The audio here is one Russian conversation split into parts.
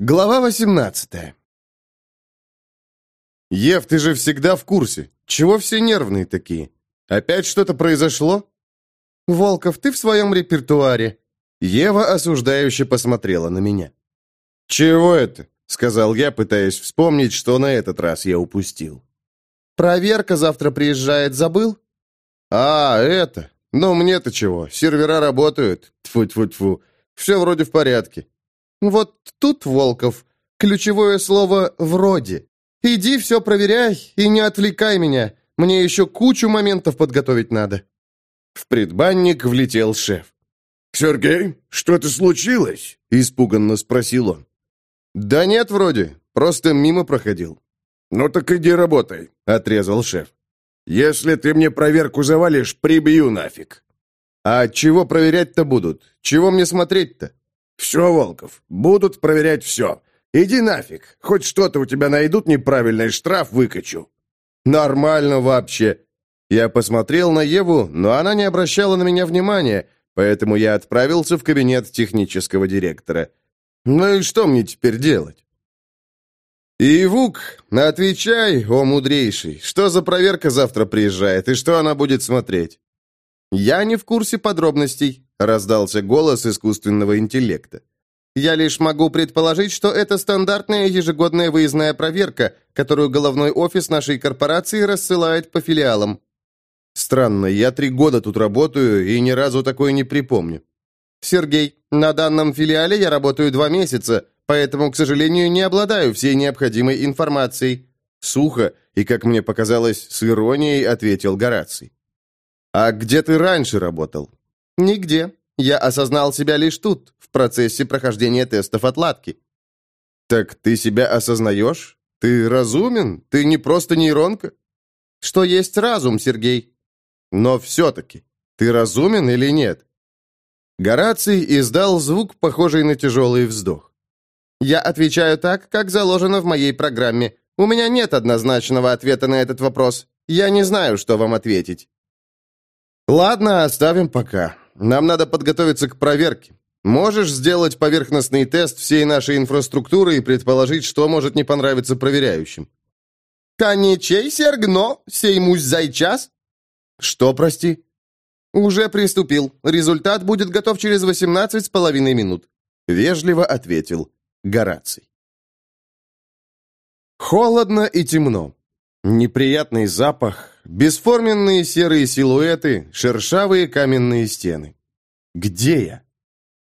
Глава 18 Ев, ты же всегда в курсе. Чего все нервные такие? Опять что-то произошло? Волков, ты в своем репертуаре. Ева осуждающе посмотрела на меня. Чего это? Сказал я, пытаясь вспомнить, что на этот раз я упустил. Проверка завтра приезжает, забыл? А, это. Ну, мне-то чего? Сервера работают. Тьфу-тьфу-тьфу. Все вроде в порядке. Вот тут, Волков, ключевое слово «вроде». Иди все проверяй и не отвлекай меня. Мне еще кучу моментов подготовить надо». В предбанник влетел шеф. «Сергей, что-то случилось?» – испуганно спросил он. «Да нет, вроде. Просто мимо проходил». «Ну так иди работай», – отрезал шеф. «Если ты мне проверку завалишь, прибью нафиг». «А чего проверять-то будут? Чего мне смотреть-то?» «Все, Волков, будут проверять все. Иди нафиг. Хоть что-то у тебя найдут неправильное, штраф выкачу». «Нормально вообще». Я посмотрел на Еву, но она не обращала на меня внимания, поэтому я отправился в кабинет технического директора. Ну и что мне теперь делать? «Ивук, отвечай, о мудрейший, что за проверка завтра приезжает и что она будет смотреть?» «Я не в курсе подробностей», — раздался голос искусственного интеллекта. «Я лишь могу предположить, что это стандартная ежегодная выездная проверка, которую головной офис нашей корпорации рассылает по филиалам». «Странно, я три года тут работаю и ни разу такое не припомню». «Сергей, на данном филиале я работаю два месяца, поэтому, к сожалению, не обладаю всей необходимой информацией». Сухо и, как мне показалось, с иронией ответил Гораций. «А где ты раньше работал?» «Нигде. Я осознал себя лишь тут, в процессе прохождения тестов отладки». «Так ты себя осознаешь? Ты разумен? Ты не просто нейронка?» «Что есть разум, Сергей?» «Но все-таки, ты разумен или нет?» Гораций издал звук, похожий на тяжелый вздох. «Я отвечаю так, как заложено в моей программе. У меня нет однозначного ответа на этот вопрос. Я не знаю, что вам ответить». «Ладно, оставим пока. Нам надо подготовиться к проверке. Можешь сделать поверхностный тест всей нашей инфраструктуры и предположить, что может не понравиться проверяющим?» «Конечей, Сергно, сеймусь зайчас?» «Что, прости?» «Уже приступил. Результат будет готов через 18 с половиной минут», — вежливо ответил Гораций. Холодно и темно. Неприятный запах, бесформенные серые силуэты, шершавые каменные стены. Где я?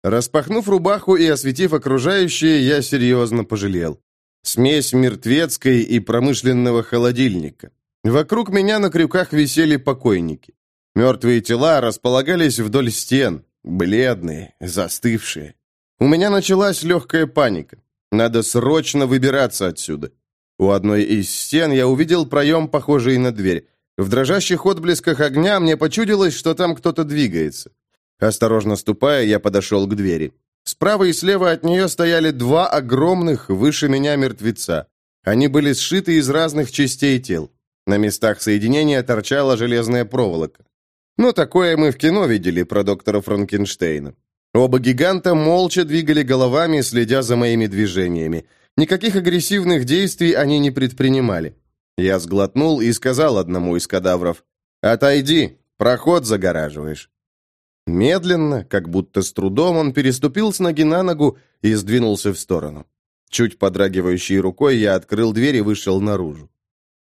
Распахнув рубаху и осветив окружающее, я серьезно пожалел. Смесь мертвецкой и промышленного холодильника. Вокруг меня на крюках висели покойники. Мертвые тела располагались вдоль стен, бледные, застывшие. У меня началась легкая паника. Надо срочно выбираться отсюда. У одной из стен я увидел проем, похожий на дверь. В дрожащих отблесках огня мне почудилось, что там кто-то двигается. Осторожно ступая, я подошел к двери. Справа и слева от нее стояли два огромных, выше меня мертвеца. Они были сшиты из разных частей тел. На местах соединения торчала железная проволока. Ну, такое мы в кино видели про доктора Франкенштейна. Оба гиганта молча двигали головами, следя за моими движениями. Никаких агрессивных действий они не предпринимали. Я сглотнул и сказал одному из кадавров, «Отойди, проход загораживаешь». Медленно, как будто с трудом, он переступил с ноги на ногу и сдвинулся в сторону. Чуть подрагивающей рукой я открыл дверь и вышел наружу.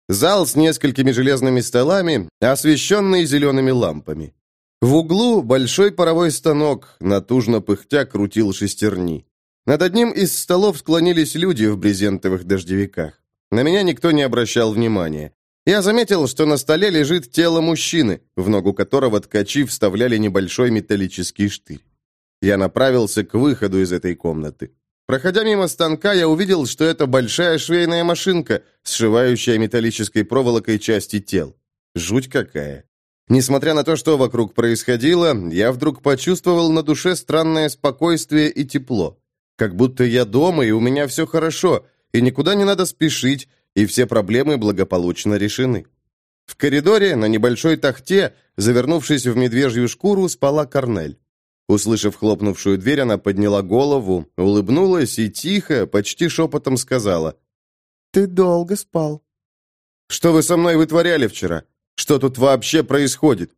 Зал с несколькими железными столами, освещенный зелеными лампами. В углу большой паровой станок, натужно пыхтя, крутил шестерни. Над одним из столов склонились люди в брезентовых дождевиках. На меня никто не обращал внимания. Я заметил, что на столе лежит тело мужчины, в ногу которого ткачи вставляли небольшой металлический штырь. Я направился к выходу из этой комнаты. Проходя мимо станка, я увидел, что это большая швейная машинка, сшивающая металлической проволокой части тел. Жуть какая. Несмотря на то, что вокруг происходило, я вдруг почувствовал на душе странное спокойствие и тепло. Как будто я дома, и у меня все хорошо, и никуда не надо спешить, и все проблемы благополучно решены. В коридоре, на небольшой тахте, завернувшись в медвежью шкуру, спала Корнель. Услышав хлопнувшую дверь, она подняла голову, улыбнулась и тихо, почти шепотом сказала. «Ты долго спал». «Что вы со мной вытворяли вчера? Что тут вообще происходит?»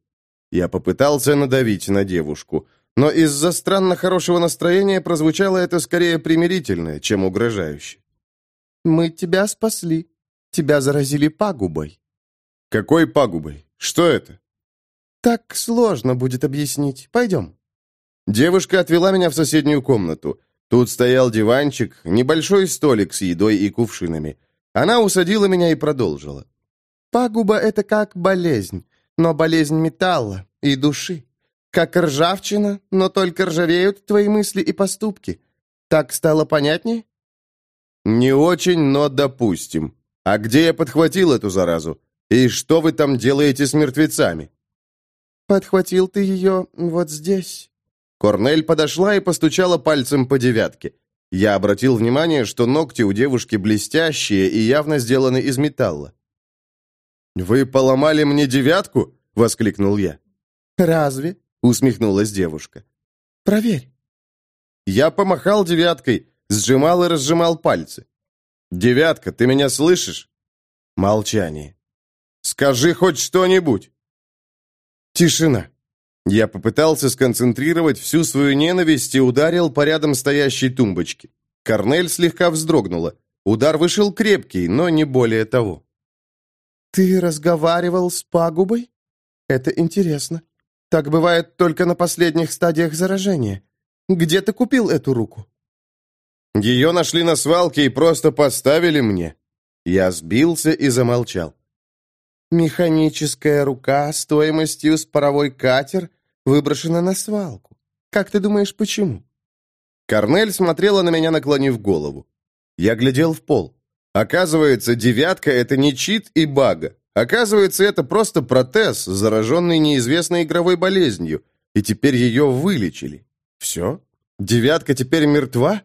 Я попытался надавить на девушку, но из-за странно хорошего настроения прозвучало это скорее примирительное, чем угрожающе. «Мы тебя спасли. Тебя заразили пагубой». «Какой пагубой? Что это?» «Так сложно будет объяснить. Пойдем». Девушка отвела меня в соседнюю комнату. Тут стоял диванчик, небольшой столик с едой и кувшинами. Она усадила меня и продолжила. «Пагуба — это как болезнь, но болезнь металла и души. Как ржавчина, но только ржавеют твои мысли и поступки. Так стало понятнее?» «Не очень, но допустим. А где я подхватил эту заразу? И что вы там делаете с мертвецами?» «Подхватил ты ее вот здесь». Корнель подошла и постучала пальцем по девятке. Я обратил внимание, что ногти у девушки блестящие и явно сделаны из металла. «Вы поломали мне девятку?» — воскликнул я. «Разве?» — усмехнулась девушка. «Проверь». Я помахал девяткой, сжимал и разжимал пальцы. «Девятка, ты меня слышишь?» Молчание. «Скажи хоть что-нибудь!» Тишина. Я попытался сконцентрировать всю свою ненависть и ударил по рядом стоящей тумбочке. Корнель слегка вздрогнула. Удар вышел крепкий, но не более того. «Ты разговаривал с пагубой? Это интересно. Так бывает только на последних стадиях заражения. Где ты купил эту руку?» «Ее нашли на свалке и просто поставили мне». Я сбился и замолчал. «Механическая рука стоимостью с паровой катер выброшена на свалку. Как ты думаешь, почему?» Корнель смотрела на меня, наклонив голову. Я глядел в пол. Оказывается, девятка — это не чит и бага. Оказывается, это просто протез, зараженный неизвестной игровой болезнью, и теперь ее вылечили. Все? Девятка теперь мертва?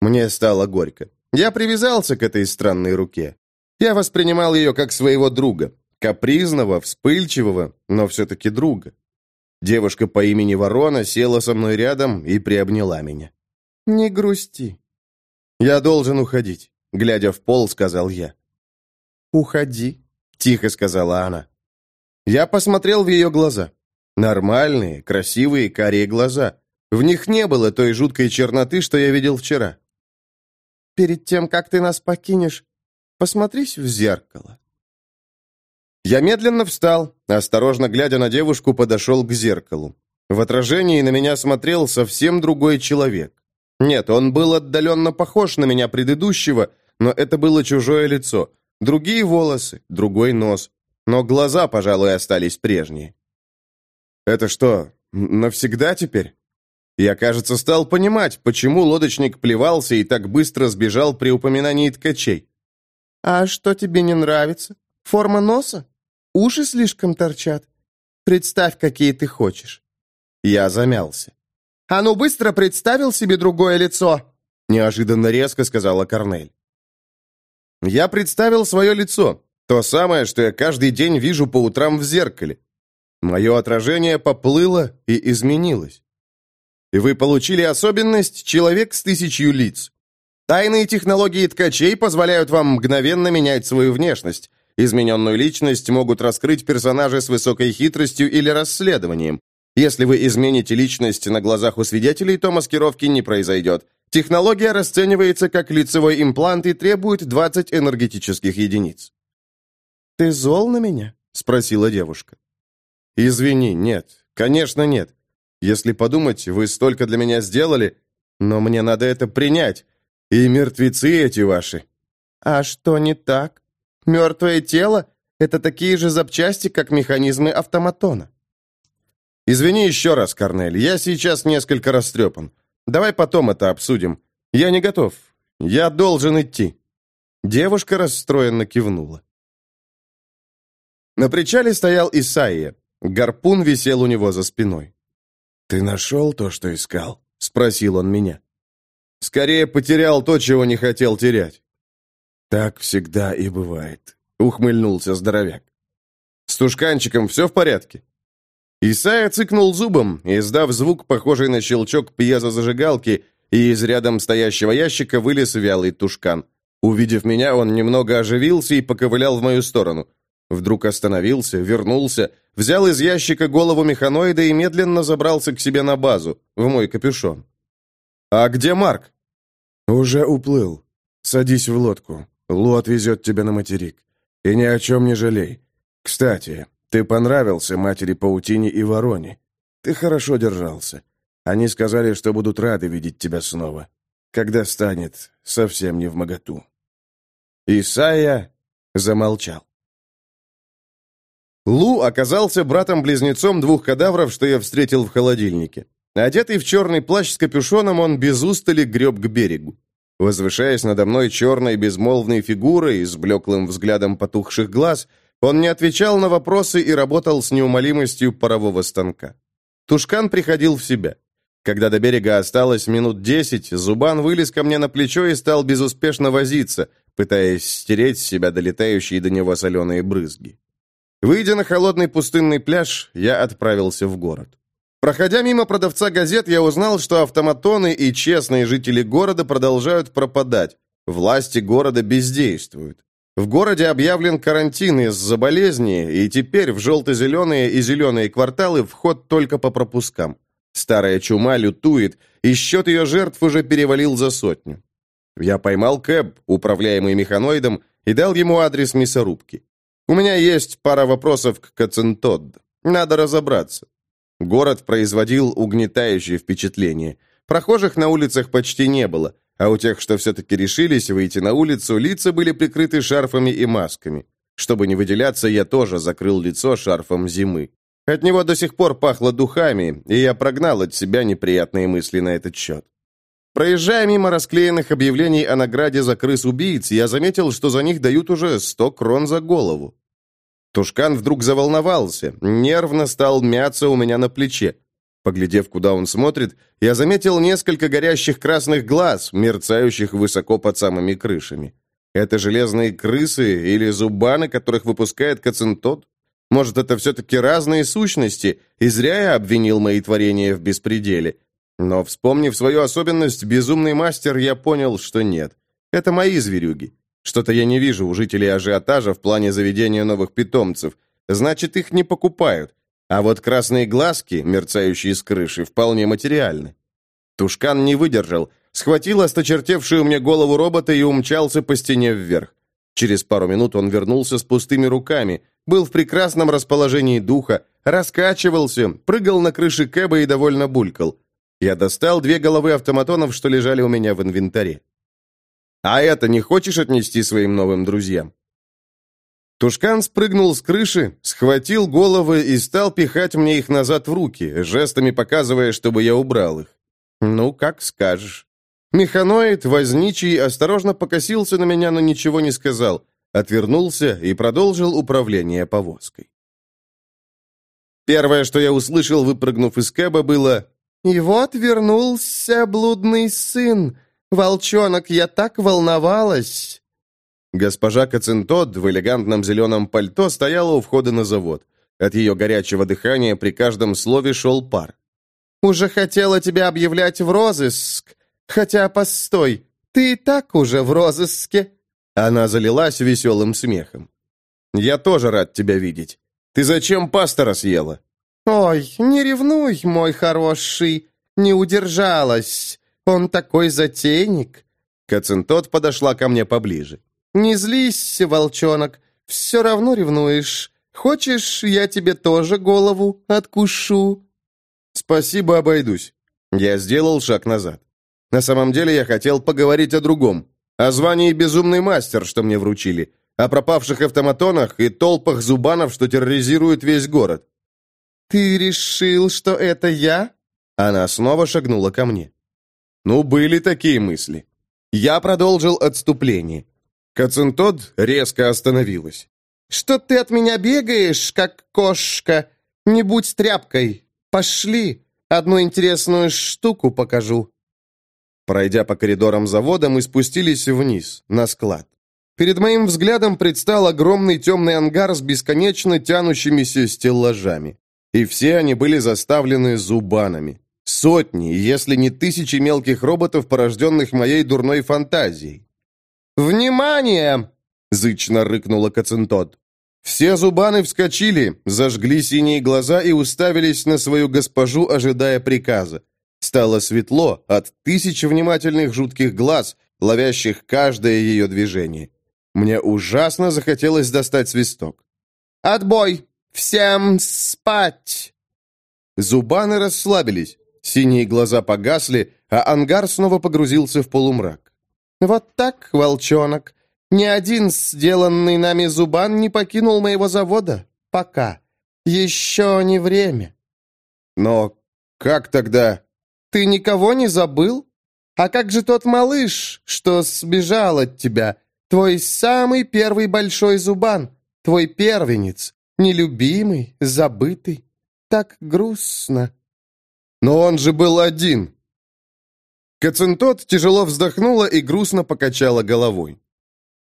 Мне стало горько. Я привязался к этой странной руке. Я воспринимал ее как своего друга. Капризного, вспыльчивого, но все-таки друга. Девушка по имени Ворона села со мной рядом и приобняла меня. «Не грусти». «Я должен уходить», — глядя в пол, сказал я. «Уходи», — тихо сказала она. Я посмотрел в ее глаза. Нормальные, красивые, карие глаза. В них не было той жуткой черноты, что я видел вчера. «Перед тем, как ты нас покинешь, посмотрись в зеркало». Я медленно встал, осторожно глядя на девушку, подошел к зеркалу. В отражении на меня смотрел совсем другой человек. Нет, он был отдаленно похож на меня предыдущего, но это было чужое лицо. Другие волосы, другой нос. Но глаза, пожалуй, остались прежние. Это что, навсегда теперь? Я, кажется, стал понимать, почему лодочник плевался и так быстро сбежал при упоминании ткачей. «А что тебе не нравится? Форма носа? Уши слишком торчат? Представь, какие ты хочешь». Я замялся. «А ну быстро представил себе другое лицо!» Неожиданно резко сказала Корнель. Я представил свое лицо, то самое, что я каждый день вижу по утрам в зеркале. Мое отражение поплыло и изменилось. И вы получили особенность «человек с тысячью лиц». Тайные технологии ткачей позволяют вам мгновенно менять свою внешность. Измененную личность могут раскрыть персонажи с высокой хитростью или расследованием. Если вы измените личность на глазах у свидетелей, то маскировки не произойдет. Технология расценивается как лицевой имплант и требует 20 энергетических единиц. «Ты зол на меня?» — спросила девушка. «Извини, нет. Конечно, нет. Если подумать, вы столько для меня сделали, но мне надо это принять. И мертвецы эти ваши». «А что не так? Мертвое тело — это такие же запчасти, как механизмы автоматона». «Извини еще раз, Корнель, я сейчас несколько растрепан. Давай потом это обсудим. Я не готов. Я должен идти». Девушка расстроенно кивнула. На причале стоял Исаия. Гарпун висел у него за спиной. «Ты нашел то, что искал?» — спросил он меня. «Скорее потерял то, чего не хотел терять». «Так всегда и бывает», — ухмыльнулся здоровяк. «С тушканчиком все в порядке?» Исайя цыкнул зубом, издав звук, похожий на щелчок пьезозажигалки, и из рядом стоящего ящика вылез вялый тушкан. Увидев меня, он немного оживился и поковылял в мою сторону. Вдруг остановился, вернулся, взял из ящика голову механоида и медленно забрался к себе на базу, в мой капюшон. «А где Марк?» «Уже уплыл. Садись в лодку. Лу отвезет тебя на материк. И ни о чем не жалей. Кстати, ты понравился матери Паутине и Вороне. Ты хорошо держался. Они сказали, что будут рады видеть тебя снова, когда станет совсем не в моготу». Исайя замолчал. Лу оказался братом-близнецом двух кадавров, что я встретил в холодильнике. Одетый в черный плащ с капюшоном, он без устали греб к берегу. Возвышаясь надо мной черной безмолвной фигурой с блеклым взглядом потухших глаз, он не отвечал на вопросы и работал с неумолимостью парового станка. Тушкан приходил в себя. Когда до берега осталось минут десять, Зубан вылез ко мне на плечо и стал безуспешно возиться, пытаясь стереть с себя долетающие до него соленые брызги. Выйдя на холодный пустынный пляж, я отправился в город. Проходя мимо продавца газет, я узнал, что автоматоны и честные жители города продолжают пропадать. Власти города бездействуют. В городе объявлен карантин из-за болезни, и теперь в желто-зеленые и зеленые кварталы вход только по пропускам. Старая чума лютует, и счет ее жертв уже перевалил за сотню. Я поймал Кэб, управляемый механоидом, и дал ему адрес мясорубки. У меня есть пара вопросов к Кацентод. Надо разобраться. Город производил угнетающее впечатление. Прохожих на улицах почти не было, а у тех, что все-таки решились выйти на улицу, лица были прикрыты шарфами и масками. Чтобы не выделяться, я тоже закрыл лицо шарфом зимы. От него до сих пор пахло духами, и я прогнал от себя неприятные мысли на этот счет. Проезжая мимо расклеенных объявлений о награде за крыс-убийц, я заметил, что за них дают уже сто крон за голову. Тушкан вдруг заволновался, нервно стал мяться у меня на плече. Поглядев, куда он смотрит, я заметил несколько горящих красных глаз, мерцающих высоко под самыми крышами. Это железные крысы или зубаны, которых выпускает Кацинтот? Может, это все-таки разные сущности, и зря я обвинил мои творения в беспределе. Но, вспомнив свою особенность, безумный мастер, я понял, что нет. Это мои зверюги. Что-то я не вижу у жителей ажиотажа в плане заведения новых питомцев. Значит, их не покупают. А вот красные глазки, мерцающие с крыши, вполне материальны. Тушкан не выдержал, схватил осточертевшую мне голову робота и умчался по стене вверх. Через пару минут он вернулся с пустыми руками, был в прекрасном расположении духа, раскачивался, прыгал на крыше кэба и довольно булькал. Я достал две головы автоматонов, что лежали у меня в инвентаре. А это не хочешь отнести своим новым друзьям?» Тушкан спрыгнул с крыши, схватил головы и стал пихать мне их назад в руки, жестами показывая, чтобы я убрал их. «Ну, как скажешь». Механоид, возничий, осторожно покосился на меня, но ничего не сказал, отвернулся и продолжил управление повозкой. Первое, что я услышал, выпрыгнув из кэба, было «И вот вернулся блудный сын, Волчонок, я так волновалась!» Госпожа Кацинтод в элегантном зеленом пальто стояла у входа на завод. От ее горячего дыхания при каждом слове шел пар. «Уже хотела тебя объявлять в розыск. Хотя, постой, ты и так уже в розыске». Она залилась веселым смехом. «Я тоже рад тебя видеть. Ты зачем пастора съела?» «Ой, не ревнуй, мой хороший, не удержалась. Он такой затейник!» Кацинтот подошла ко мне поближе. «Не злись, волчонок, все равно ревнуешь. Хочешь, я тебе тоже голову откушу?» «Спасибо, обойдусь». Я сделал шаг назад. На самом деле я хотел поговорить о другом. О звании «Безумный мастер», что мне вручили. О пропавших автоматонах и толпах зубанов, что терроризируют весь город. «Ты решил, что это я?» Она снова шагнула ко мне. Ну, были такие мысли. Я продолжил отступление. Кацинтод резко остановилась. «Что ты от меня бегаешь, как кошка? Не будь тряпкой. Пошли, одну интересную штуку покажу». Пройдя по коридорам завода, мы спустились вниз, на склад. Перед моим взглядом предстал огромный темный ангар с бесконечно тянущимися стеллажами. и все они были заставлены зубанами. Сотни, если не тысячи мелких роботов, порожденных моей дурной фантазией. «Внимание!» — зычно рыкнула Кацинтот. Все зубаны вскочили, зажгли синие глаза и уставились на свою госпожу, ожидая приказа. Стало светло от тысяч внимательных жутких глаз, ловящих каждое ее движение. Мне ужасно захотелось достать свисток. «Отбой! Всем спать!» Зубаны расслабились, синие глаза погасли, а ангар снова погрузился в полумрак. «Вот так, волчонок, ни один сделанный нами зубан не покинул моего завода. Пока. Еще не время». «Но как тогда?» «Ты никого не забыл? А как же тот малыш, что сбежал от тебя? Твой самый первый большой зубан, твой первенец, нелюбимый, забытый. Так грустно». «Но он же был один!» Кацинтот тяжело вздохнула и грустно покачала головой.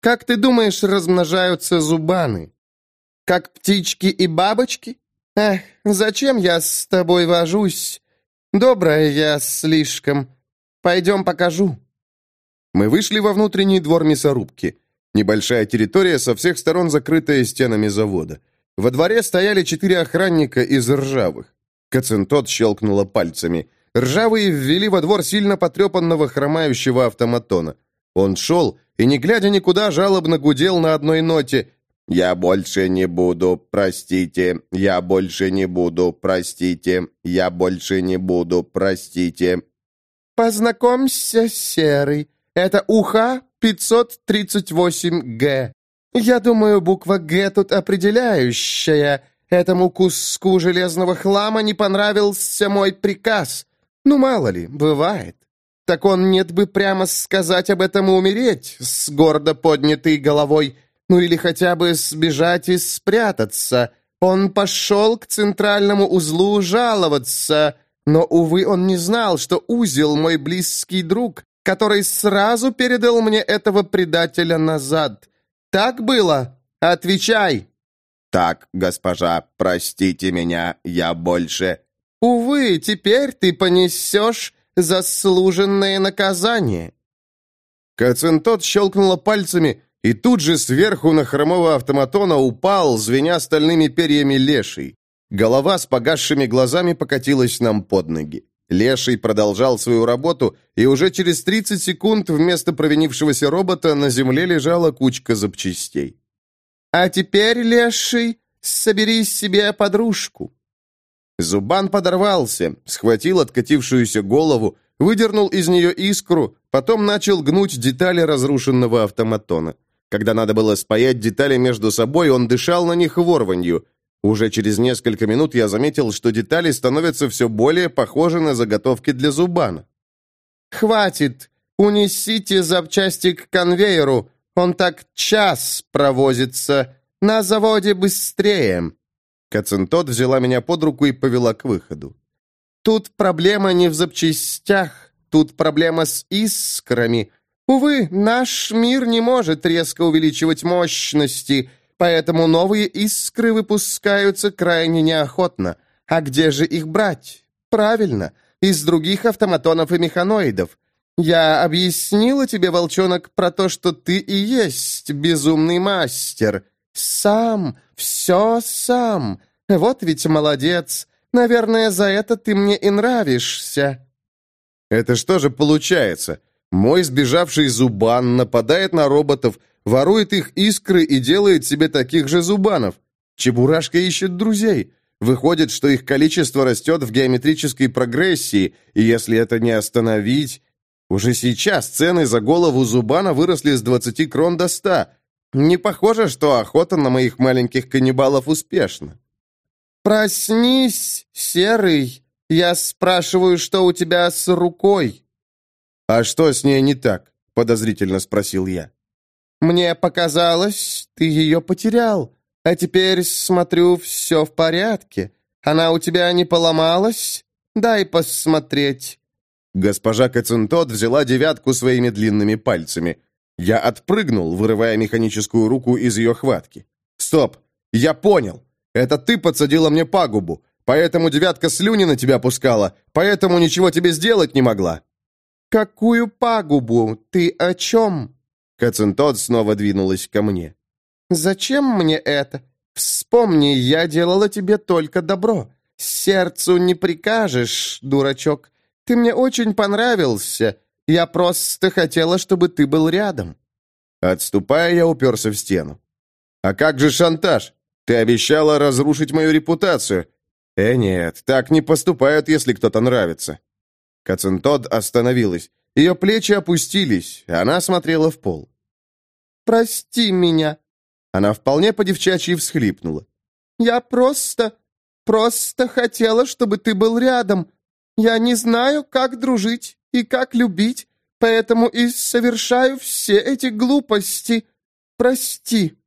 Как ты думаешь, размножаются зубаны? Как птички и бабочки? Эх, зачем я с тобой вожусь? Добрая я слишком. Пойдем покажу». Мы вышли во внутренний двор мясорубки. Небольшая территория, со всех сторон закрытая стенами завода. Во дворе стояли четыре охранника из ржавых. Кацинтот щелкнула пальцами. Ржавые ввели во двор сильно потрепанного хромающего автоматона. Он шел и, не глядя никуда, жалобно гудел на одной ноте «Я больше не буду, простите, я больше не буду, простите, я больше не буду, простите». «Познакомься, Серый, это уха 538Г. Я думаю, буква «Г» тут определяющая. Этому куску железного хлама не понравился мой приказ. Ну, мало ли, бывает. Так он нет бы прямо сказать об этом и умереть с гордо поднятой головой, ну или хотя бы сбежать и спрятаться. Он пошел к центральному узлу жаловаться, но, увы, он не знал, что узел мой близкий друг, который сразу передал мне этого предателя назад. Так было? Отвечай!» «Так, госпожа, простите меня, я больше...» «Увы, теперь ты понесешь заслуженное наказание». Кацинтот щелкнула пальцами, и тут же сверху на хромого автоматона упал, звеня стальными перьями леший. Голова с погасшими глазами покатилась нам под ноги. Леший продолжал свою работу, и уже через 30 секунд вместо провинившегося робота на земле лежала кучка запчастей. «А теперь, Леший, собери себе подружку. Зубан подорвался, схватил откатившуюся голову, выдернул из нее искру, потом начал гнуть детали разрушенного автоматона. Когда надо было спаять детали между собой, он дышал на них ворванью. Уже через несколько минут я заметил, что детали становятся все более похожи на заготовки для зубана. «Хватит! Унесите запчасти к конвейеру! Он так час провозится! На заводе быстрее!» Кацинтот взяла меня под руку и повела к выходу. «Тут проблема не в запчастях, тут проблема с искрами. Увы, наш мир не может резко увеличивать мощности, поэтому новые искры выпускаются крайне неохотно. А где же их брать? Правильно, из других автоматонов и механоидов. Я объяснила тебе, волчонок, про то, что ты и есть безумный мастер. Сам, все сам. Вот ведь молодец. Наверное, за это ты мне и нравишься». «Это что же получается? Мой сбежавший зубан нападает на роботов, ворует их искры и делает себе таких же зубанов. Чебурашка ищет друзей. Выходит, что их количество растет в геометрической прогрессии, и если это не остановить... Уже сейчас цены за голову зубана выросли с 20 крон до 100, не похоже, что охота на моих маленьких каннибалов успешна. «Проснись, Серый! Я спрашиваю, что у тебя с рукой?» «А что с ней не так?» — подозрительно спросил я. «Мне показалось, ты ее потерял, а теперь, смотрю, все в порядке. Она у тебя не поломалась? Дай посмотреть». Госпожа Кацинтот взяла девятку своими длинными пальцами. Я отпрыгнул, вырывая механическую руку из ее хватки. «Стоп! Я понял! Это ты подсадила мне пагубу! Поэтому девятка слюни на тебя пускала, поэтому ничего тебе сделать не могла». «Какую пагубу? Ты о чем?» Кацинтот снова двинулась ко мне. «Зачем мне это? Вспомни, я делала тебе только добро. Сердцу не прикажешь, дурачок. Ты мне очень понравился. Я просто хотела, чтобы ты был рядом». Отступая, я уперся в стену. «А как же шантаж? Ты обещала разрушить мою репутацию. Э, нет, так не поступают, если кто-то нравится. Кацинтод остановилась. Ее плечи опустились, она смотрела в пол. «Прости меня». Она вполне по-девчачьи всхлипнула. «Я просто, просто хотела, чтобы ты был рядом. Я не знаю, как дружить и как любить, поэтому и совершаю все эти глупости. Прости».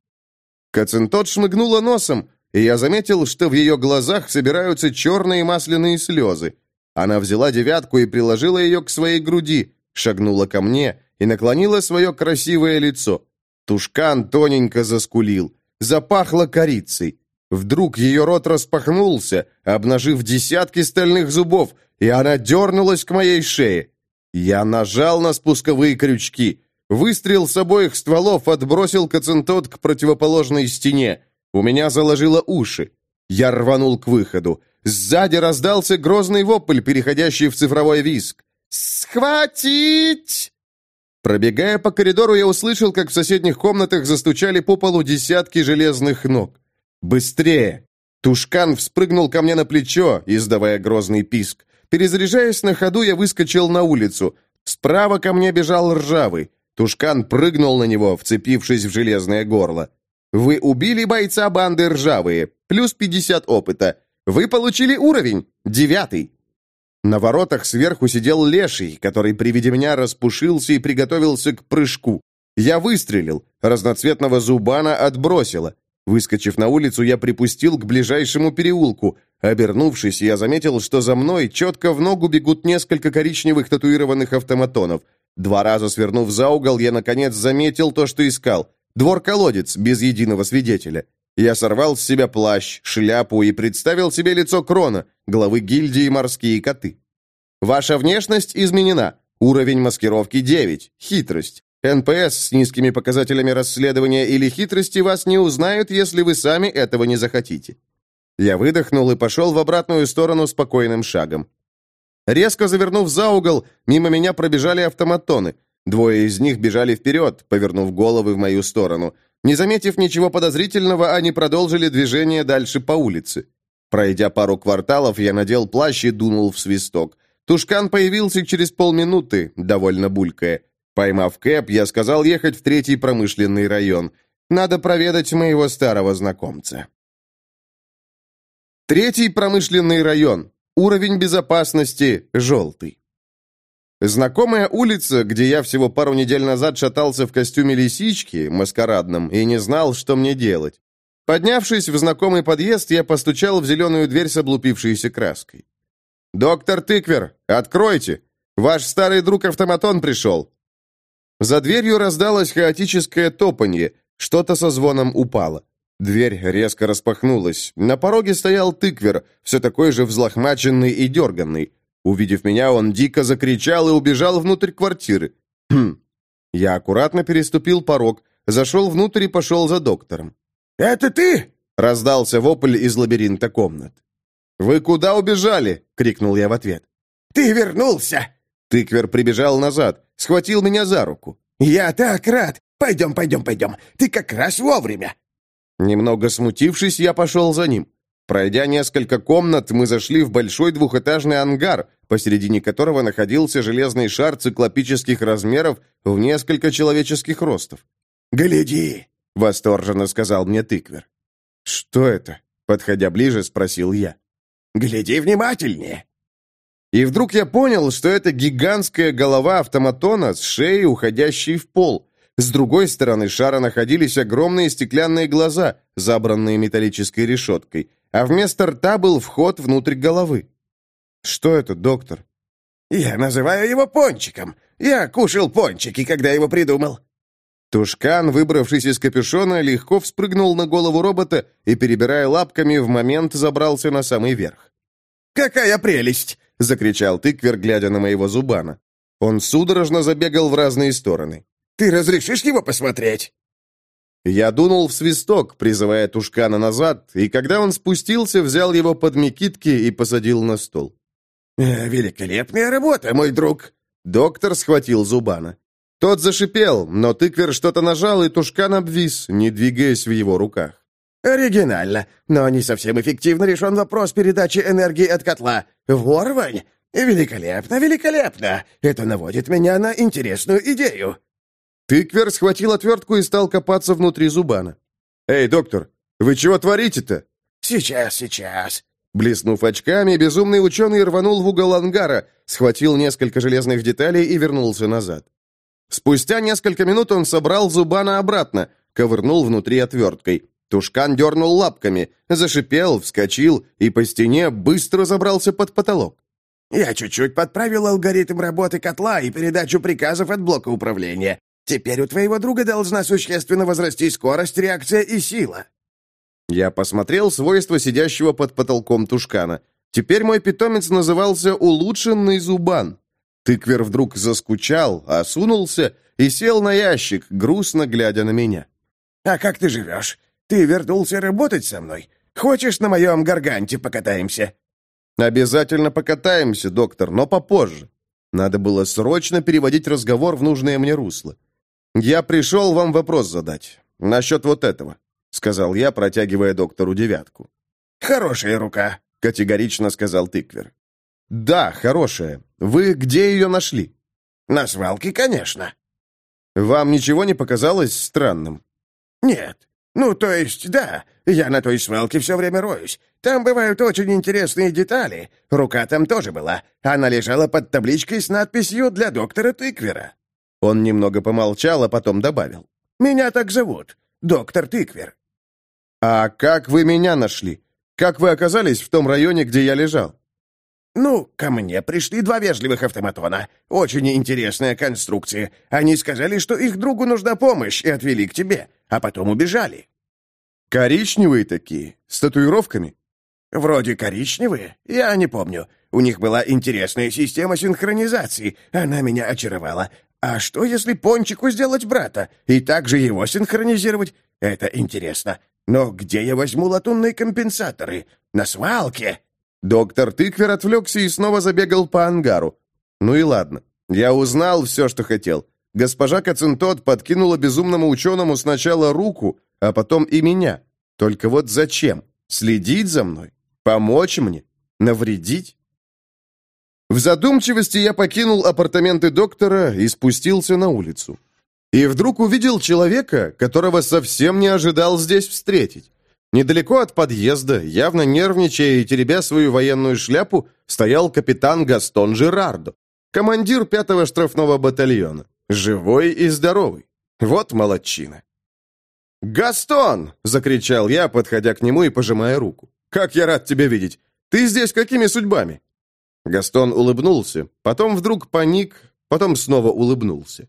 Кацинтод шмыгнула носом, и я заметил, что в ее глазах собираются черные масляные слезы. Она взяла девятку и приложила ее к своей груди, шагнула ко мне и наклонила свое красивое лицо. Тушкан тоненько заскулил, запахло корицей. Вдруг ее рот распахнулся, обнажив десятки стальных зубов, и она дернулась к моей шее. Я нажал на спусковые крючки. Выстрел с обоих стволов отбросил Кацинтот к противоположной стене. У меня заложило уши. Я рванул к выходу. Сзади раздался грозный вопль, переходящий в цифровой визг. «Схватить!» Пробегая по коридору, я услышал, как в соседних комнатах застучали по полу десятки железных ног. «Быстрее!» Тушкан вспрыгнул ко мне на плечо, издавая грозный писк. Перезаряжаясь на ходу, я выскочил на улицу. Справа ко мне бежал ржавый. Тушкан прыгнул на него, вцепившись в железное горло. Вы убили бойца банды ржавые, плюс 50 опыта. Вы получили уровень, девятый. На воротах сверху сидел леший, который при виде меня распушился и приготовился к прыжку. Я выстрелил, разноцветного зубана отбросило. Выскочив на улицу, я припустил к ближайшему переулку. Обернувшись, я заметил, что за мной четко в ногу бегут несколько коричневых татуированных автоматонов. Два раза свернув за угол, я, наконец, заметил то, что искал. Двор-колодец, без единого свидетеля. Я сорвал с себя плащ, шляпу и представил себе лицо Крона, главы гильдии «Морские коты». Ваша внешность изменена. Уровень маскировки 9. Хитрость. НПС с низкими показателями расследования или хитрости вас не узнают, если вы сами этого не захотите. Я выдохнул и пошел в обратную сторону спокойным шагом. Резко завернув за угол, мимо меня пробежали автоматоны. Двое из них бежали вперед, повернув головы в мою сторону. Не заметив ничего подозрительного, они продолжили движение дальше по улице. Пройдя пару кварталов, я надел плащ и дунул в свисток. Тушкан появился через полминуты, довольно булькая. Поймав Кэп, я сказал ехать в третий промышленный район. Надо проведать моего старого знакомца. Третий промышленный район. Уровень безопасности – желтый. Знакомая улица, где я всего пару недель назад шатался в костюме лисички, маскарадном, и не знал, что мне делать. Поднявшись в знакомый подъезд, я постучал в зеленую дверь с облупившейся краской. «Доктор Тыквер, откройте! Ваш старый друг автоматон пришел!» За дверью раздалось хаотическое топанье, что-то со звоном упало. Дверь резко распахнулась. На пороге стоял тыквер, все такой же взлохмаченный и дерганный. Увидев меня, он дико закричал и убежал внутрь квартиры. Хм. Я аккуратно переступил порог, зашел внутрь и пошел за доктором. «Это ты?» — раздался вопль из лабиринта комнат. «Вы куда убежали?» — крикнул я в ответ. «Ты вернулся!» Тыквер прибежал назад, схватил меня за руку. «Я так рад! Пойдем, пойдем, пойдем! Ты как раз вовремя!» Немного смутившись, я пошел за ним. Пройдя несколько комнат, мы зашли в большой двухэтажный ангар, посередине которого находился железный шар циклопических размеров в несколько человеческих ростов. «Гляди!» — восторженно сказал мне тыквер. «Что это?» — подходя ближе, спросил я. «Гляди внимательнее!» И вдруг я понял, что это гигантская голова автоматона с шеей, уходящей в пол. С другой стороны шара находились огромные стеклянные глаза, забранные металлической решеткой — а вместо рта был вход внутрь головы. «Что это, доктор?» «Я называю его пончиком. Я кушал пончики, когда его придумал». Тушкан, выбравшись из капюшона, легко вспрыгнул на голову робота и, перебирая лапками, в момент забрался на самый верх. «Какая прелесть!» — закричал тыквер, глядя на моего зубана. Он судорожно забегал в разные стороны. «Ты разрешишь его посмотреть?» Я дунул в свисток, призывая Тушкана назад, и когда он спустился, взял его под мекитки и посадил на стол. «Э, «Великолепная работа, мой друг!» Доктор схватил Зубана. Тот зашипел, но тыквер что-то нажал, и Тушкан обвис, не двигаясь в его руках. «Оригинально, но не совсем эффективно решен вопрос передачи энергии от котла. Ворвань? Великолепно, великолепно! Это наводит меня на интересную идею!» Тыквер схватил отвертку и стал копаться внутри Зубана. «Эй, доктор, вы чего творите-то?» «Сейчас, сейчас!» Блеснув очками, безумный ученый рванул в угол ангара, схватил несколько железных деталей и вернулся назад. Спустя несколько минут он собрал Зубана обратно, ковырнул внутри отверткой. Тушкан дернул лапками, зашипел, вскочил и по стене быстро забрался под потолок. «Я чуть-чуть подправил алгоритм работы котла и передачу приказов от блока управления. Теперь у твоего друга должна существенно возрасти скорость, реакция и сила». Я посмотрел свойства сидящего под потолком Тушкана. Теперь мой питомец назывался «Улучшенный зубан». Тыквер вдруг заскучал, осунулся и сел на ящик, грустно глядя на меня. «А как ты живешь? Ты вернулся работать со мной? Хочешь, на моем гарганте покатаемся?» «Обязательно покатаемся, доктор, но попозже. Надо было срочно переводить разговор в нужное мне русло. Я пришел вам вопрос задать. Насчет вот этого», — сказал я, протягивая доктору девятку. «Хорошая рука», — категорично сказал тыквер. «Да, хорошая. Вы где ее нашли?» «На свалке, конечно». «Вам ничего не показалось странным?» «Нет. Ну, то есть, да, я на той свалке все время роюсь. Там бывают очень интересные детали. Рука там тоже была. Она лежала под табличкой с надписью «Для доктора Тыквера». Он немного помолчал, а потом добавил. «Меня так зовут. Доктор Тыквер». «А как вы меня нашли? Как вы оказались в том районе, где я лежал?» «Ну, ко мне пришли два вежливых автоматона. Очень интересная конструкция. Они сказали, что их другу нужна помощь, и отвели к тебе, а потом убежали». «Коричневые такие? С татуировками?» «Вроде коричневые. Я не помню. У них была интересная система синхронизации. Она меня очаровала. А что, если Пончику сделать брата и также его синхронизировать? Это интересно. Но где я возьму латунные компенсаторы? На свалке?» Доктор Тыквер отвлекся и снова забегал по ангару. Ну и ладно. Я узнал все, что хотел. Госпожа Кацинтот подкинула безумному ученому сначала руку, а потом и меня. Только вот зачем? Следить за мной? Помочь мне? Навредить? В задумчивости я покинул апартаменты доктора и спустился на улицу. И вдруг увидел человека, которого совсем не ожидал здесь встретить. Недалеко от подъезда, явно нервничая и теребя свою военную шляпу, стоял капитан Гастон Жерардо, командир пятого штрафного батальона, живой и здоровый. Вот молодчина. «Гастон!» — закричал я, подходя к нему и пожимая руку. «Как я рад тебя видеть! Ты здесь какими судьбами?» Гастон улыбнулся, потом вдруг паник, потом снова улыбнулся.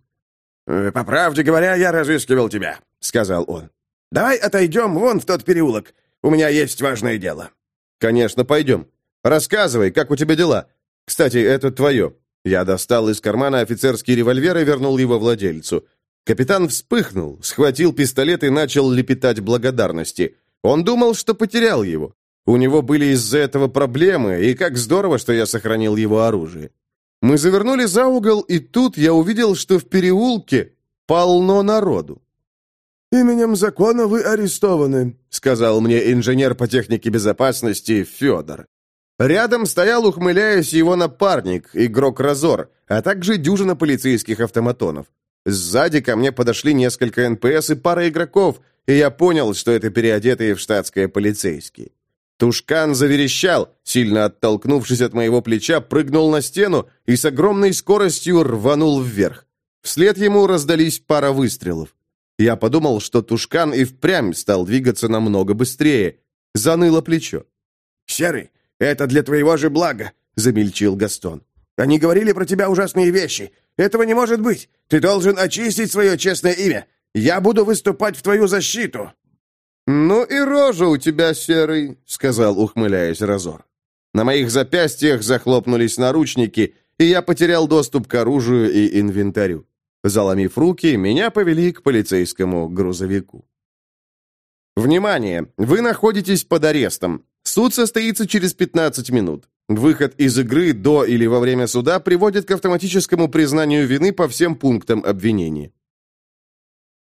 «Э, «По правде говоря, я разыскивал тебя», — сказал он. Давай отойдем вон в тот переулок. У меня есть важное дело». «Конечно, пойдем. Рассказывай, как у тебя дела. Кстати, это твое». Я достал из кармана офицерский револьвер и вернул его владельцу. Капитан вспыхнул, схватил пистолет и начал лепетать благодарности. Он думал, что потерял его. У него были из-за этого проблемы, и как здорово, что я сохранил его оружие. Мы завернули за угол, и тут я увидел, что в переулке полно народу. «Именем закона вы арестованы», — сказал мне инженер по технике безопасности Федор. Рядом стоял, ухмыляясь, его напарник, игрок Разор, а также дюжина полицейских автоматонов. Сзади ко мне подошли несколько НПС и пара игроков, и я понял, что это переодетые в штатское полицейские. Тушкан заверещал, сильно оттолкнувшись от моего плеча, прыгнул на стену и с огромной скоростью рванул вверх. Вслед ему раздались пара выстрелов. Я подумал, что Тушкан и впрямь стал двигаться намного быстрее. Заныло плечо. «Серый, это для твоего же блага», — замельчил Гастон. «Они говорили про тебя ужасные вещи. Этого не может быть. Ты должен очистить свое честное имя. Я буду выступать в твою защиту!» «Ну и рожа у тебя, Серый», — сказал, ухмыляясь Разор. На моих запястьях захлопнулись наручники, и я потерял доступ к оружию и инвентарю. Заломив руки, меня повели к полицейскому грузовику. Внимание! Вы находитесь под арестом. Суд состоится через 15 минут. Выход из игры до или во время суда приводит к автоматическому признанию вины по всем пунктам обвинения.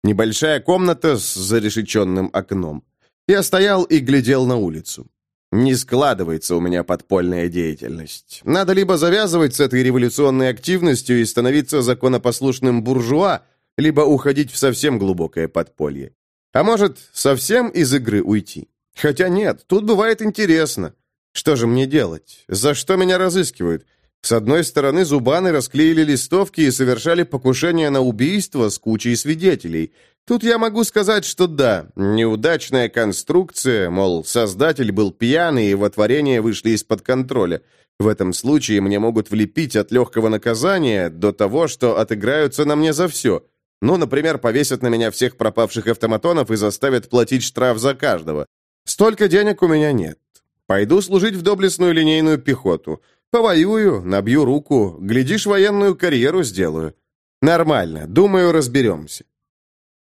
Небольшая комната с зарешеченным окном. Я стоял и глядел на улицу. Не складывается у меня подпольная деятельность. Надо либо завязывать с этой революционной активностью и становиться законопослушным буржуа, либо уходить в совсем глубокое подполье. А может, совсем из игры уйти? Хотя нет, тут бывает интересно. Что же мне делать? За что меня разыскивают? С одной стороны, зубаны расклеили листовки и совершали покушение на убийство с кучей свидетелей. Тут я могу сказать, что да, неудачная конструкция, мол, создатель был пьяный, и во творение вышли из-под контроля. В этом случае мне могут влепить от легкого наказания до того, что отыграются на мне за все. Ну, например, повесят на меня всех пропавших автоматонов и заставят платить штраф за каждого. Столько денег у меня нет. Пойду служить в доблестную линейную пехоту. Повоюю, набью руку, глядишь, военную карьеру сделаю. Нормально, думаю, разберемся.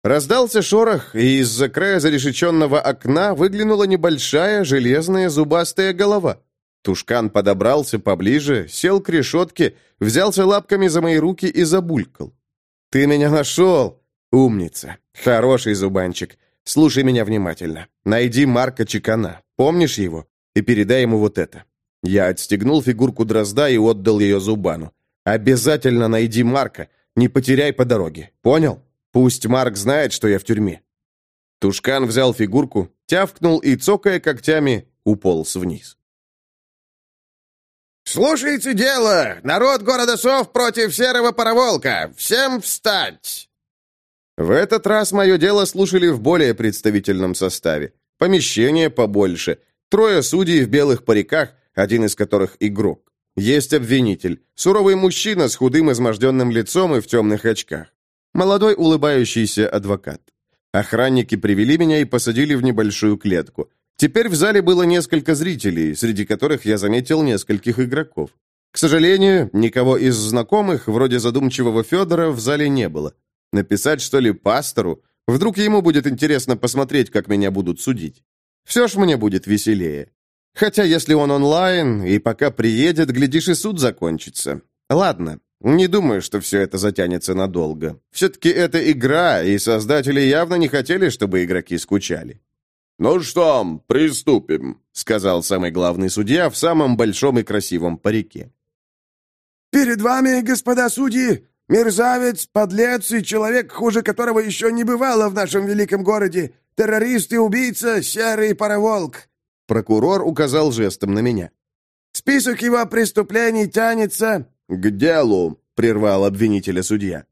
Раздался шорох, и из-за края зарешеченного окна выглянула небольшая железная зубастая голова. Тушкан подобрался поближе, сел к решетке, взялся лапками за мои руки и забулькал. «Ты меня нашел! Умница! Хороший зубанчик! Слушай меня внимательно. Найди Марка Чекана. Помнишь его? И передай ему вот это. Я отстегнул фигурку дрозда и отдал ее Зубану. «Обязательно найди Марка, не потеряй по дороге. Понял? Пусть Марк знает, что я в тюрьме». Тушкан взял фигурку, тявкнул и, цокая когтями, уполз вниз. «Слушайте дело! Народ города Сов против серого пароволка! Всем встать!» В этот раз мое дело слушали в более представительном составе. Помещение побольше. Трое судей в белых париках, один из которых игрок. Есть обвинитель, суровый мужчина с худым изможденным лицом и в темных очках. Молодой улыбающийся адвокат. Охранники привели меня и посадили в небольшую клетку. Теперь в зале было несколько зрителей, среди которых я заметил нескольких игроков. К сожалению, никого из знакомых, вроде задумчивого Федора, в зале не было. Написать, что ли, пастору? Вдруг ему будет интересно посмотреть, как меня будут судить. Все ж мне будет веселее. Хотя если он онлайн, и пока приедет, глядишь, и суд закончится. Ладно, не думаю, что все это затянется надолго. Все-таки это игра, и создатели явно не хотели, чтобы игроки скучали. «Ну что, приступим», — сказал самый главный судья в самом большом и красивом парике. «Перед вами, господа судьи, мерзавец, подлец и человек, хуже которого еще не бывало в нашем великом городе, террорист и убийца, серый пароволк. Прокурор указал жестом на меня. «Список его преступлений тянется...» «К делу», — прервал обвинителя судья.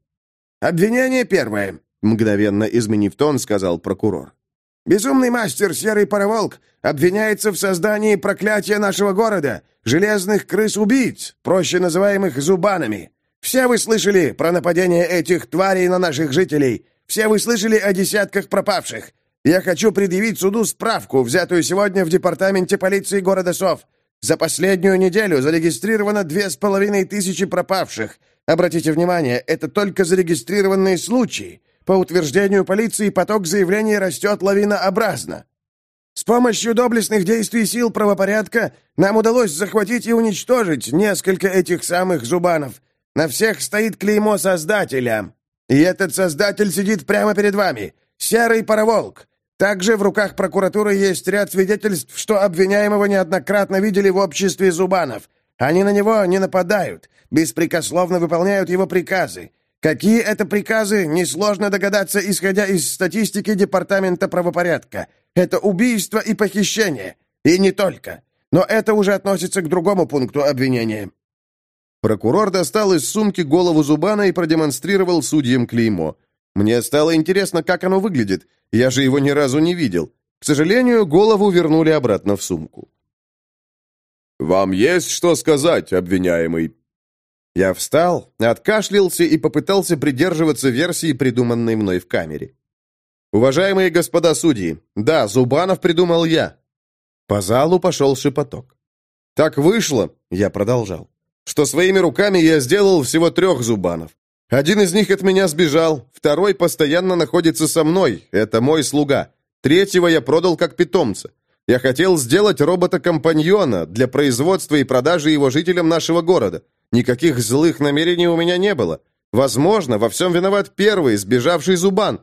«Обвинение первое», — мгновенно изменив тон, сказал прокурор. «Безумный мастер Серый Пароволк обвиняется в создании проклятия нашего города, железных крыс-убийц, проще называемых зубанами. Все вы слышали про нападение этих тварей на наших жителей, все вы слышали о десятках пропавших. Я хочу предъявить суду справку, взятую сегодня в департаменте полиции города Сов. За последнюю неделю зарегистрировано две с половиной тысячи пропавших. Обратите внимание, это только зарегистрированные случаи. По утверждению полиции поток заявлений растет лавинообразно. С помощью доблестных действий сил правопорядка нам удалось захватить и уничтожить несколько этих самых зубанов. На всех стоит клеймо Создателя. И этот Создатель сидит прямо перед вами. Серый пароволк. Также в руках прокуратуры есть ряд свидетельств, что обвиняемого неоднократно видели в обществе Зубанов. Они на него не нападают, беспрекословно выполняют его приказы. Какие это приказы, несложно догадаться, исходя из статистики Департамента правопорядка. Это убийство и похищение. И не только. Но это уже относится к другому пункту обвинения. Прокурор достал из сумки голову Зубана и продемонстрировал судьям клеймо. Мне стало интересно, как оно выглядит. Я же его ни разу не видел. К сожалению, голову вернули обратно в сумку. «Вам есть что сказать, обвиняемый?» Я встал, откашлялся и попытался придерживаться версии, придуманной мной в камере. Уважаемые господа судьи, да, Зубанов придумал я». По залу пошел шепоток. «Так вышло», — я продолжал, «что своими руками я сделал всего трех Зубанов. Один из них от меня сбежал, второй постоянно находится со мной, это мой слуга. Третьего я продал как питомца. Я хотел сделать робота-компаньона для производства и продажи его жителям нашего города. Никаких злых намерений у меня не было. Возможно, во всем виноват первый, сбежавший Зубан.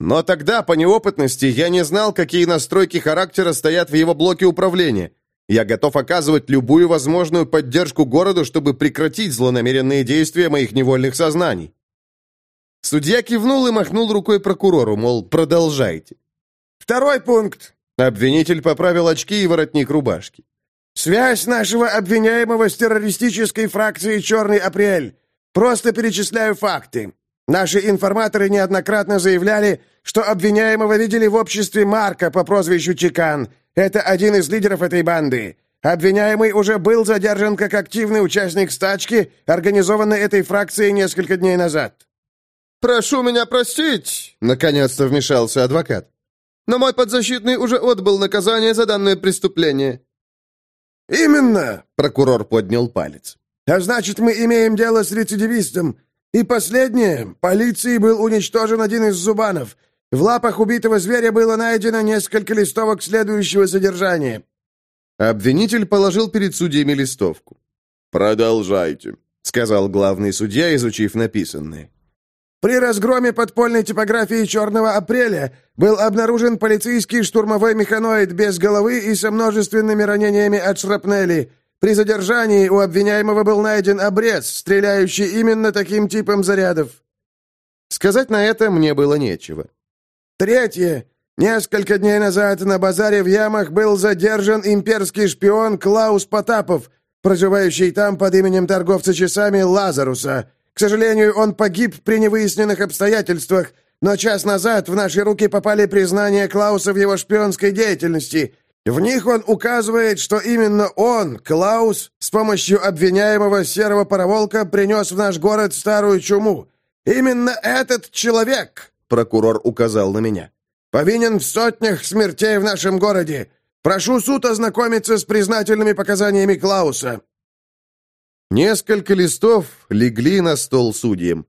Но тогда, по неопытности, я не знал, какие настройки характера стоят в его блоке управления. Я готов оказывать любую возможную поддержку городу, чтобы прекратить злонамеренные действия моих невольных сознаний. Судья кивнул и махнул рукой прокурору, мол, продолжайте. Второй пункт. Обвинитель поправил очки и воротник рубашки. Связь нашего обвиняемого с террористической фракцией «Черный апрель». Просто перечисляю факты. Наши информаторы неоднократно заявляли, что обвиняемого видели в обществе Марка по прозвищу Чекан. Это один из лидеров этой банды. Обвиняемый уже был задержан как активный участник стачки, организованной этой фракцией несколько дней назад. «Прошу меня простить», — наконец-то вмешался адвокат. «Но мой подзащитный уже отбыл наказание за данное преступление». «Именно!» — прокурор поднял палец. «А значит, мы имеем дело с рецидивистом. И последнее. Полицией был уничтожен один из зубанов. В лапах убитого зверя было найдено несколько листовок следующего содержания». Обвинитель положил перед судьями листовку. «Продолжайте», — сказал главный судья, изучив написанное. При разгроме подпольной типографии «Черного апреля» был обнаружен полицейский штурмовой механоид без головы и со множественными ранениями от шрапнели. При задержании у обвиняемого был найден обрез, стреляющий именно таким типом зарядов. Сказать на это мне было нечего. Третье. Несколько дней назад на базаре в Ямах был задержан имперский шпион Клаус Потапов, проживающий там под именем торговца часами Лазаруса. К сожалению, он погиб при невыясненных обстоятельствах, но час назад в наши руки попали признания Клауса в его шпионской деятельности. В них он указывает, что именно он, Клаус, с помощью обвиняемого серого пароволка принес в наш город старую чуму. Именно этот человек, прокурор указал на меня, повинен в сотнях смертей в нашем городе. Прошу суд ознакомиться с признательными показаниями Клауса. Несколько листов легли на стол судьям.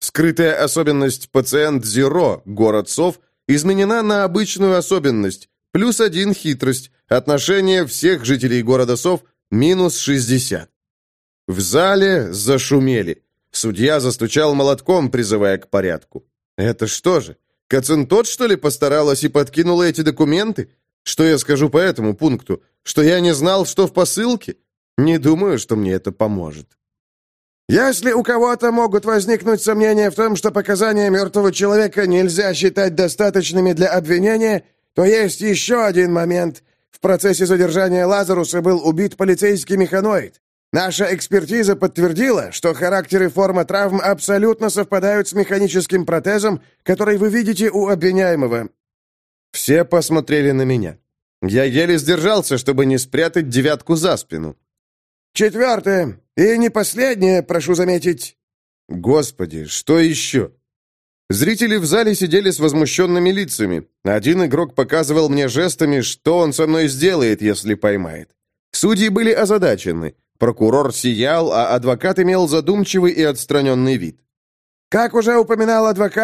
Скрытая особенность пациент Зеро, город сов, изменена на обычную особенность, плюс один хитрость, отношение всех жителей города сов минус 60. В зале зашумели. Судья застучал молотком, призывая к порядку. Это что же, Кацинтот, что ли, постаралась и подкинула эти документы? Что я скажу по этому пункту? Что я не знал, что в посылке? Не думаю, что мне это поможет. Если у кого-то могут возникнуть сомнения в том, что показания мертвого человека нельзя считать достаточными для обвинения, то есть еще один момент. В процессе задержания Лазаруса был убит полицейский механоид. Наша экспертиза подтвердила, что характер и форма травм абсолютно совпадают с механическим протезом, который вы видите у обвиняемого. Все посмотрели на меня. Я еле сдержался, чтобы не спрятать девятку за спину. Четвертое, и не последнее, прошу заметить. Господи, что еще? Зрители в зале сидели с возмущенными лицами. Один игрок показывал мне жестами, что он со мной сделает, если поймает. Судьи были озадачены. Прокурор сиял, а адвокат имел задумчивый и отстраненный вид. Как уже упоминал адвокат,